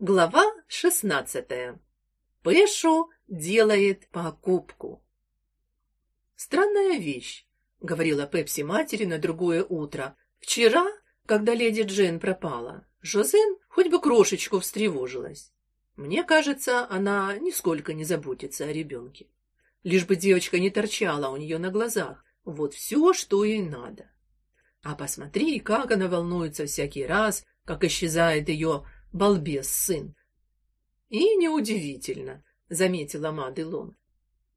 Глава шестнадцатая. Пэшу делает покупку. Странная вещь, говорила Пепси матери на другое утро. Вчера, когда леди Джен пропала, Жозен хоть бы крошечку встревожилась. Мне кажется, она нисколько не заботится о ребенке. Лишь бы девочка не торчала у нее на глазах. Вот все, что ей надо. А посмотри, как она волнуется всякий раз, как исчезает ее балбес сын. И неудивительно, заметила Маделон.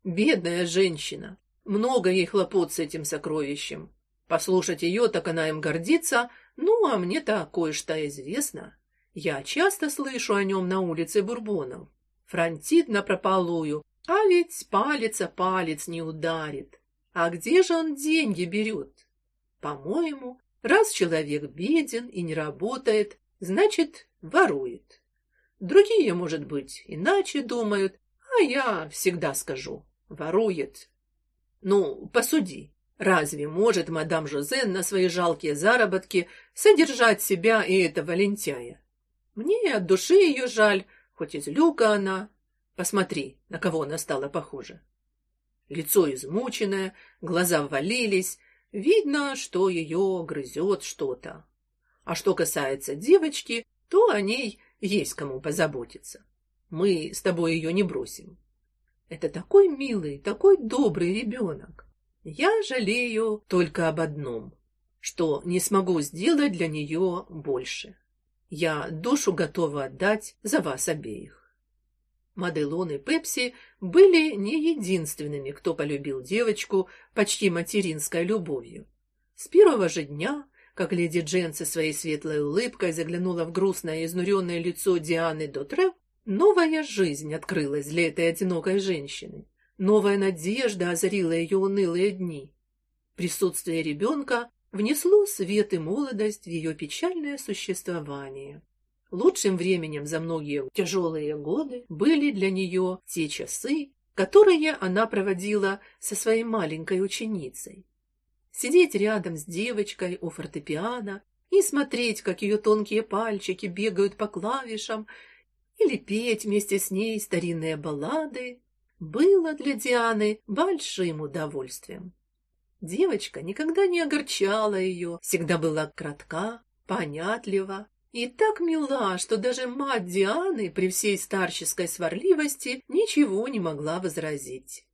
Бедная женщина, много ей хлопот с этим сокровищем. Послушать ее, так она им гордится, ну, а мне-то кое-что известно. Я часто слышу о нем на улице Бурбонов. Франтит напропалую, а ведь палец о палец не ударит. А где же он деньги берет? По-моему, раз человек беден и не работает, значит, ворует. Другие, может быть, иначе думают, а я всегда скажу: ворует. Ну, посуди. Разве может мадам Жозен на свои жалкие заработки содержать себя и этого лентяя? Мне от души ее жаль, хоть из люка она. Посмотри, на кого она стала похожа. Лицо измученное, глаза ввалились, видно, что ее грызет что-то. А что касается девочки, то о ней есть кому позаботиться. Мы с тобой ее не бросим. Это такой милый, такой добрый ребенок. Я жалею только об одном, что не смогу сделать для нее больше. Я душу готова отдать за вас обеих. Маделон и Пепси были не единственными, кто полюбил девочку почти материнской любовью. С первого же дня как леди Джен со своей светлой улыбкой заглянула в грустное и изнуренное лицо Дианы Дотрев, новая жизнь открылась для этой одинокой женщины. Новая надежда озарила ее унылые дни. Присутствие ребенка внесло свет и молодость в ее печальное существование. Лучшим временем за многие тяжелые годы были для нее те часы, которые она проводила со своей маленькой ученицей сидеть рядом с девочкой у фортепиано и смотреть, как ее тонкие пальчики бегают по клавишам, или петь вместе с ней старинные баллады, было для Дианы большим удовольствием. Девочка никогда не огорчала ее, всегда была кратка, понятлива и так мила, что даже мать Дианы при всей старческой сварливости ничего не могла возразить.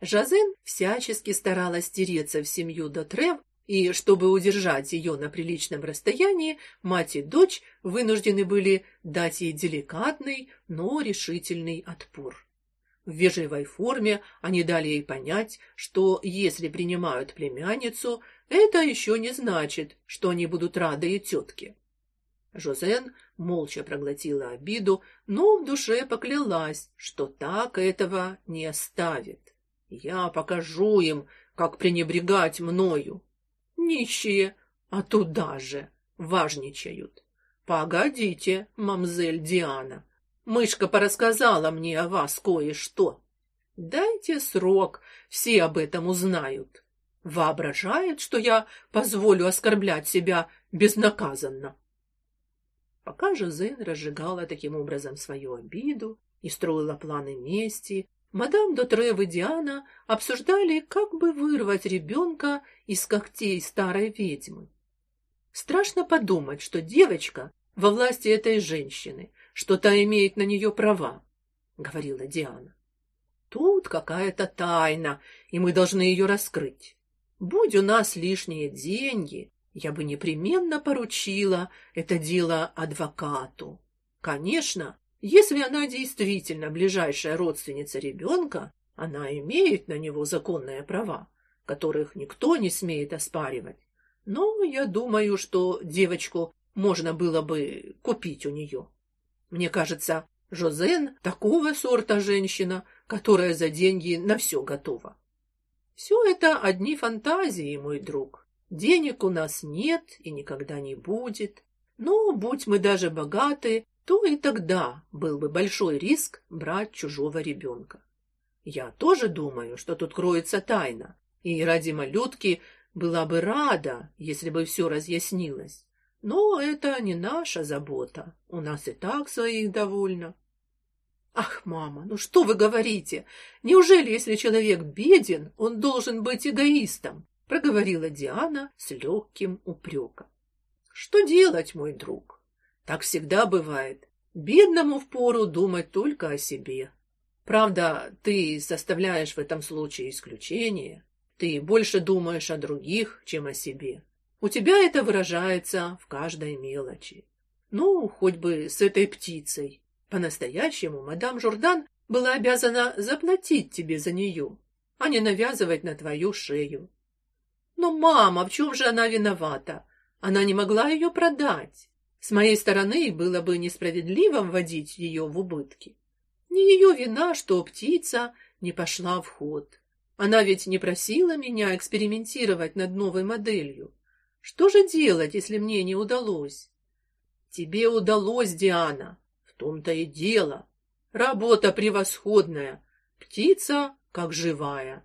Жазен всячески старалась стереться в семью Дотрев, и чтобы удержать ее на приличном расстоянии, мать и дочь вынуждены были дать ей деликатный, но решительный отпор. В вежливой форме они дали ей понять, что если принимают племянницу, это еще не значит, что они будут рады и тетке. Жозен молча проглотила обиду, но в душе поклялась, что так этого не оставит. Я покажу им, как пренебрегать мною. Нищие, а туда же важничают. Погодите, мамзель Диана. Мышка порассказала мне о вас кое-что. Дайте срок, все об этом узнают. Воображает, что я позволю оскорблять себя безнаказанно. Пока Жозен разжигала таким образом свою обиду и строила планы мести, Мадам Дотрев и Диана обсуждали, как бы вырвать ребенка из когтей старой ведьмы. Страшно подумать, что девочка во власти этой женщины, что та имеет на нее права, говорила Диана. Тут какая-то тайна, и мы должны ее раскрыть. Будь у нас лишние деньги, я бы непременно поручила это дело адвокату. Конечно, если она действительно ближайшая родственница ребенка, она имеет на него законные права, которых никто не смеет оспаривать. Но я думаю, что девочку можно было бы купить у нее. Мне кажется, Жозен такого сорта женщина, которая за деньги на все готова. Все это одни фантазии, мой друг. Денег у нас нет и никогда не будет. Но будь мы даже богаты, то и тогда был бы большой риск брать чужого ребенка. Я тоже думаю, что тут кроется тайна, и ради малютки была бы рада, если бы все разъяснилось. Но это не наша забота. У нас и так своих довольно. Ах, мама, ну что вы говорите? Неужели, если человек беден, он должен быть эгоистом? проговорила Диана с легким упреком. Что делать, мой друг? Так всегда бывает. Бедному впору думать только о себе. Правда, ты составляешь в этом случае исключение. Ты больше думаешь о других, чем о себе. У тебя это выражается в каждой мелочи. Ну, хоть бы с этой птицей. По-настоящему мадам Журдан была обязана заплатить тебе за нее, а не навязывать на твою шею. Но мама, в чем же она виновата? Она не могла ее продать. С моей стороны было бы несправедливо вводить ее в убытки. Не ее вина, что птица не пошла в ход. Она ведь не просила меня экспериментировать над новой моделью. Что же делать, если мне не удалось? Тебе удалось, Диана. В том-то и дело. Работа превосходная. Птица как живая.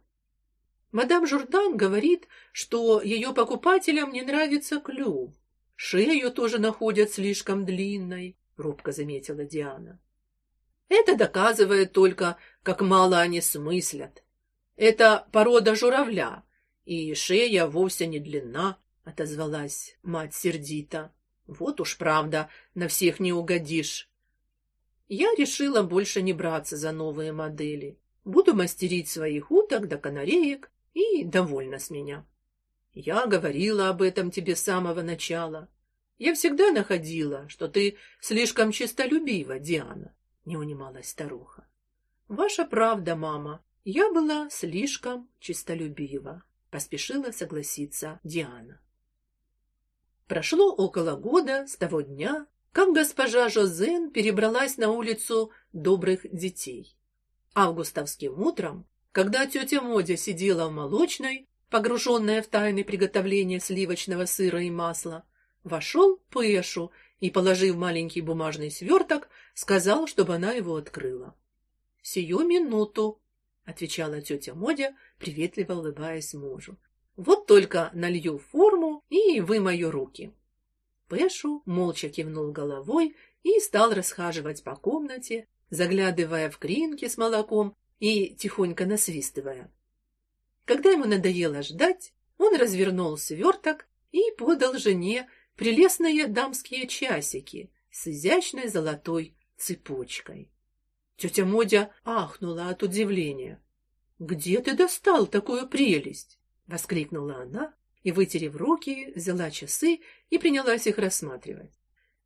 Мадам Журдан говорит, что ее покупателям не нравится клюв. Шею тоже находят слишком длинной, робко заметила Диана. Это доказывает только, как мало они смыслят. Это порода журавля, и шея вовсе не длинна, отозвалась мать сердито. Вот уж правда, на всех не угодишь. Я решила больше не браться за новые модели. Буду мастерить своих уток до канареек и довольна с меня. Я говорила об этом тебе с самого начала. Я всегда находила, что ты слишком честолюбива, Диана, не унималась старуха. Ваша правда, мама. Я была слишком честолюбива, поспешила согласиться Диана. Прошло около года с того дня, как госпожа Жозен перебралась на улицу добрых детей. Августовским утром, когда тетя Модя сидела в молочной, погруженная в тайны приготовления сливочного сыра и масла, вошел Пэшу и, положив маленький бумажный сверток, сказал, чтобы она его открыла. «Сию минуту», — отвечала тетя Модя, приветливо улыбаясь мужу. Вот только налью форму и вымою руки. Пэшу молча кивнул головой и стал расхаживать по комнате, заглядывая в кринки с молоком и тихонько насвистывая. Когда ему надоело ждать, он развернул сверток и подал жене прелестные дамские часики с изящной золотой цепочкой. Тетя Модя ахнула от удивления. Где ты достал такую прелесть? воскликнула она и, вытерев руки, взяла часы и принялась их рассматривать.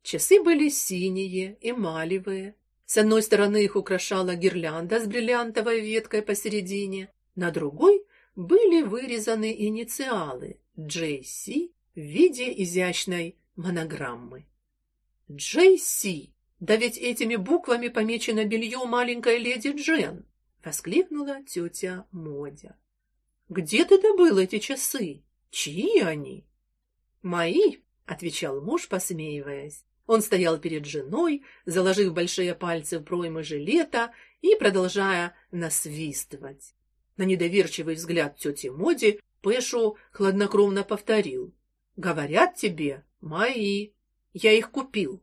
Часы были синие, эмалевые. С одной стороны их украшала гирлянда с бриллиантовой веткой посередине, на другой были вырезаны инициалы JC в виде изящной монограммы. JC. Да ведь этими буквами помечено белье маленькой леди Джен, воскликнула тетя Модя. Где ты добыл эти часы? Чьи они? Мои, отвечал муж, посмеиваясь. Он стоял перед женой, заложив большие пальцы в проймы жилета и продолжая насвистывать. На недоверчивый взгляд тети Моди Пэшу хладнокровно повторил: "Говорят тебе, мои. Я их купил".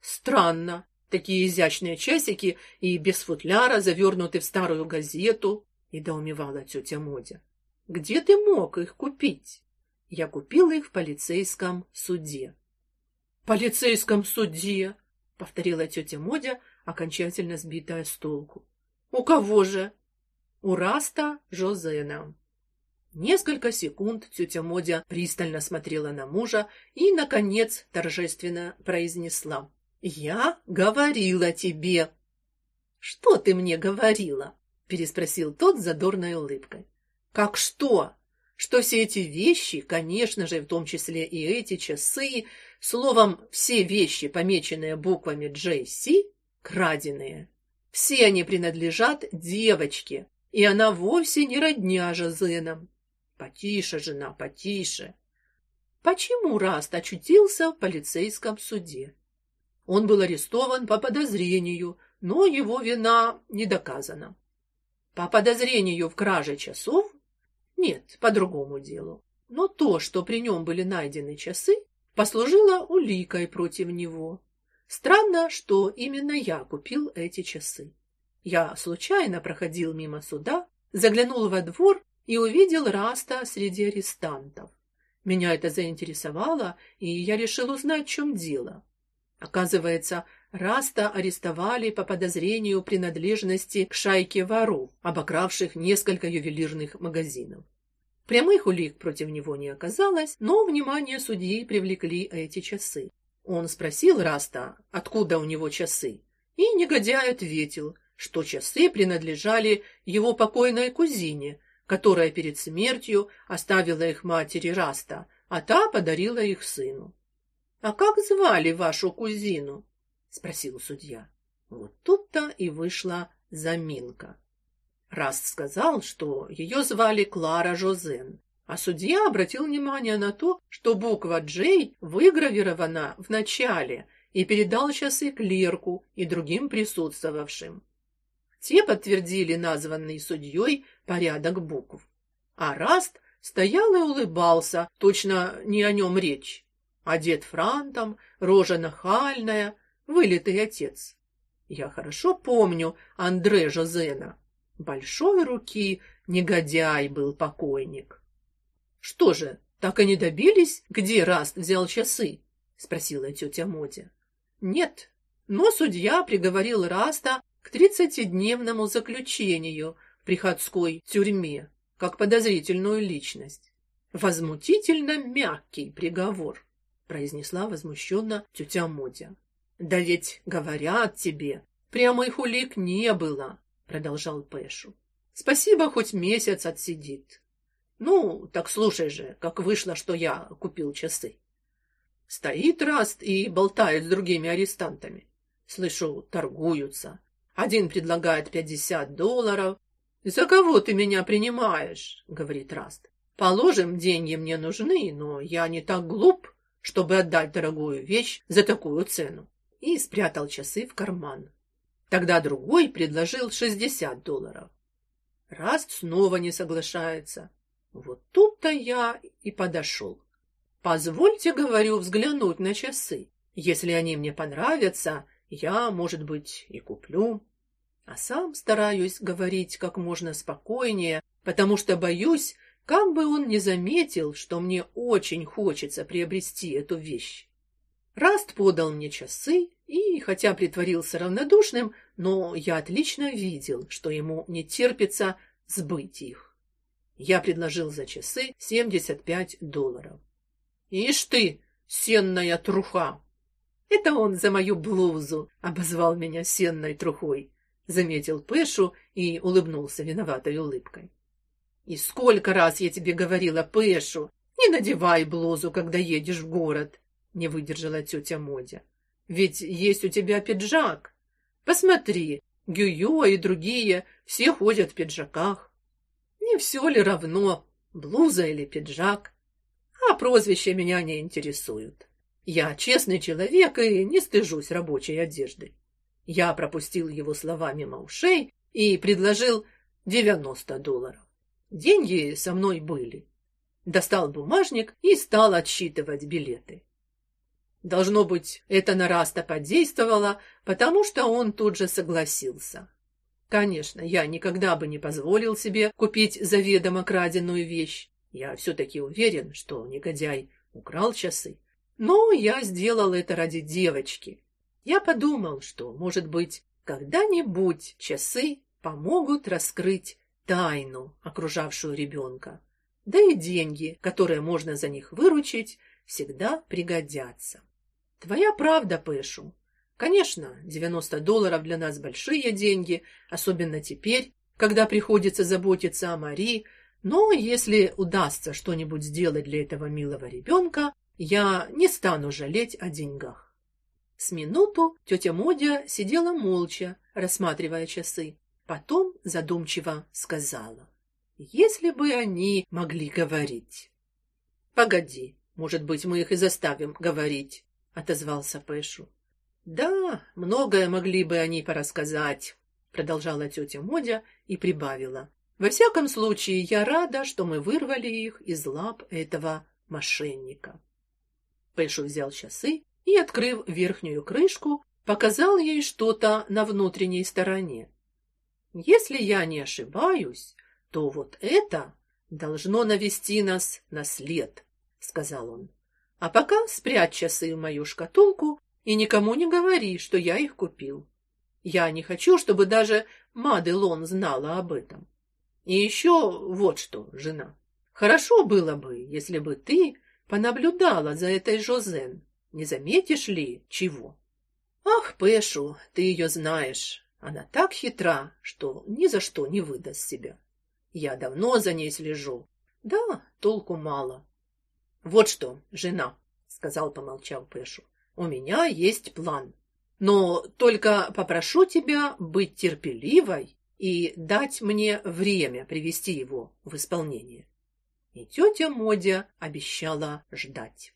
Странно, такие изящные часики и без футляра завернуты в старую газету, недоумевала тетя Модя. Где ты мог их купить? Я купила их в полицейском суде. Полицейском суде, повторила тетя Модя, окончательно сбитая с толку. У кого же? У Раста Жозена. Несколько секунд тетя Модя пристально смотрела на мужа и наконец торжественно произнесла: "Я говорила тебе". "Что ты мне говорила?" переспросил тот с задорной улыбкой. Как что? Что все эти вещи, конечно же, в том числе и эти часы, словом, все вещи, помеченные буквами JC, краденые. Все они принадлежат девочке, и она вовсе не родня Жозенам. Потише, жена, потише. Почему Раст очутился в полицейском суде? Он был арестован по подозрению, но его вина не доказана. По подозрению в краже часов нет, по другому делу. Но то, что при нем были найдены часы, послужила уликой против него. Странно, что именно я купил эти часы. Я случайно проходил мимо суда, заглянул во двор и увидел Раста среди арестантов. Меня это заинтересовало, и я решил узнать, в чем дело. Оказывается, Раста арестовали по подозрению принадлежности к шайке воров, обокравших несколько ювелирных магазинов. Прямых улик против него не оказалось, но внимание судьи привлекли эти часы. Он спросил Раста, откуда у него часы, и негодяй ответил, что часы принадлежали его покойной кузине, которая перед смертью оставила их матери Раста, а та подарила их сыну. А как звали вашу кузину? спросил судья. Вот тут-то и вышла заминка. Раст сказал, что ее звали Клара Жозен, а судья обратил внимание на то, что буква J выгравирована в начале и передал часы клерку и другим присутствовавшим. Те подтвердили названный судьей порядок букв. А Раст стоял и улыбался, точно не о нем речь. Одет франтом, рожа нахальная, вылитый отец. Я хорошо помню Андре Жозена. Большой руки негодяй был покойник. Что же, так и не добились, где Раст взял часы? спросила тетя Мотя. Нет, но судья приговорил Раста к тридцатидневному заключению в приходской тюрьме, как подозрительную личность. Возмутительно мягкий приговор, произнесла возмущенно тетя Модя. Да ведь говорят тебе, прямых улик не было, продолжал Пэшу. Спасибо, хоть месяц отсидит. Ну, так слушай же, как вышло, что я купил часы. Стоит Раст и болтает с другими арестантами. Слышу, торгуются. Один предлагает пятьдесят долларов. «За кого ты меня принимаешь?» — говорит Раст. «Положим, деньги мне нужны, но я не так глуп, чтобы отдать дорогую вещь за такую цену и спрятал часы в карман. Тогда другой предложил 60 долларов. Раст снова не соглашается. Вот тут-то я и подошел. Позвольте, говорю, взглянуть на часы. Если они мне понравятся, я, может быть, и куплю. А сам стараюсь говорить как можно спокойнее, потому что боюсь, как бы он не заметил, что мне очень хочется приобрести эту вещь. Раст подал мне часы, и, хотя притворился равнодушным, но я отлично видел, что ему не терпится сбыть их. Я предложил за часы 75 долларов. «Ишь ты, сенная труха!» «Это он за мою блузу обозвал меня сенной трухой», — заметил Пэшу и улыбнулся виноватой улыбкой. «И сколько раз я тебе говорила, Пэшу, не надевай блузу, когда едешь в город!» не выдержала тетя Модя. Ведь есть у тебя пиджак. Посмотри, Гюйо и другие все ходят в пиджаках. Не все ли равно, блуза или пиджак? А прозвища меня не интересуют. Я честный человек и не стыжусь рабочей одежды. Я пропустил его слова мимо ушей и предложил девяносто долларов. Деньги со мной были. Достал бумажник и стал отсчитывать билеты. Должно быть, это на Раста подействовало, потому что он тут же согласился. Конечно, я никогда бы не позволил себе купить заведомо краденую вещь. Я все-таки уверен, что негодяй украл часы. Но я сделал это ради девочки. Я подумал, что, может быть, когда-нибудь часы помогут раскрыть тайну, окружавшую ребенка. Да и деньги, которые можно за них выручить, всегда пригодятся. Твоя правда, Пэшу. Конечно, 90 долларов для нас большие деньги, особенно теперь, когда приходится заботиться о Мари, но если удастся что-нибудь сделать для этого милого ребенка, я не стану жалеть о деньгах. С минуту тетя Модя сидела молча, рассматривая часы. Потом задумчиво сказала: "Если бы они могли говорить". Погоди, может быть, мы их и заставим говорить отозвался Пэшу. Да, многое могли бы они порассказать, продолжала тетя Модя и прибавила. Во всяком случае, я рада, что мы вырвали их из лап этого мошенника. Пэшу взял часы и, открыв верхнюю крышку, показал ей что-то на внутренней стороне. Если я не ошибаюсь, то вот это должно навести нас на след, сказал он. А пока спрячь часы в мою шкатулку и никому не говори, что я их купил. Я не хочу, чтобы даже Маделон знала об этом. И еще вот что, жена. Хорошо было бы, если бы ты понаблюдала за этой Жозен. Не заметишь ли чего? Ах, Пэшу, ты ее знаешь. Она так хитра, что ни за что не выдаст себя. Я давно за ней слежу. Да, толку мало. Вот что, жена, сказал, помолчав Пэшу. У меня есть план. Но только попрошу тебя быть терпеливой и дать мне время привести его в исполнение. И тетя Модя обещала ждать.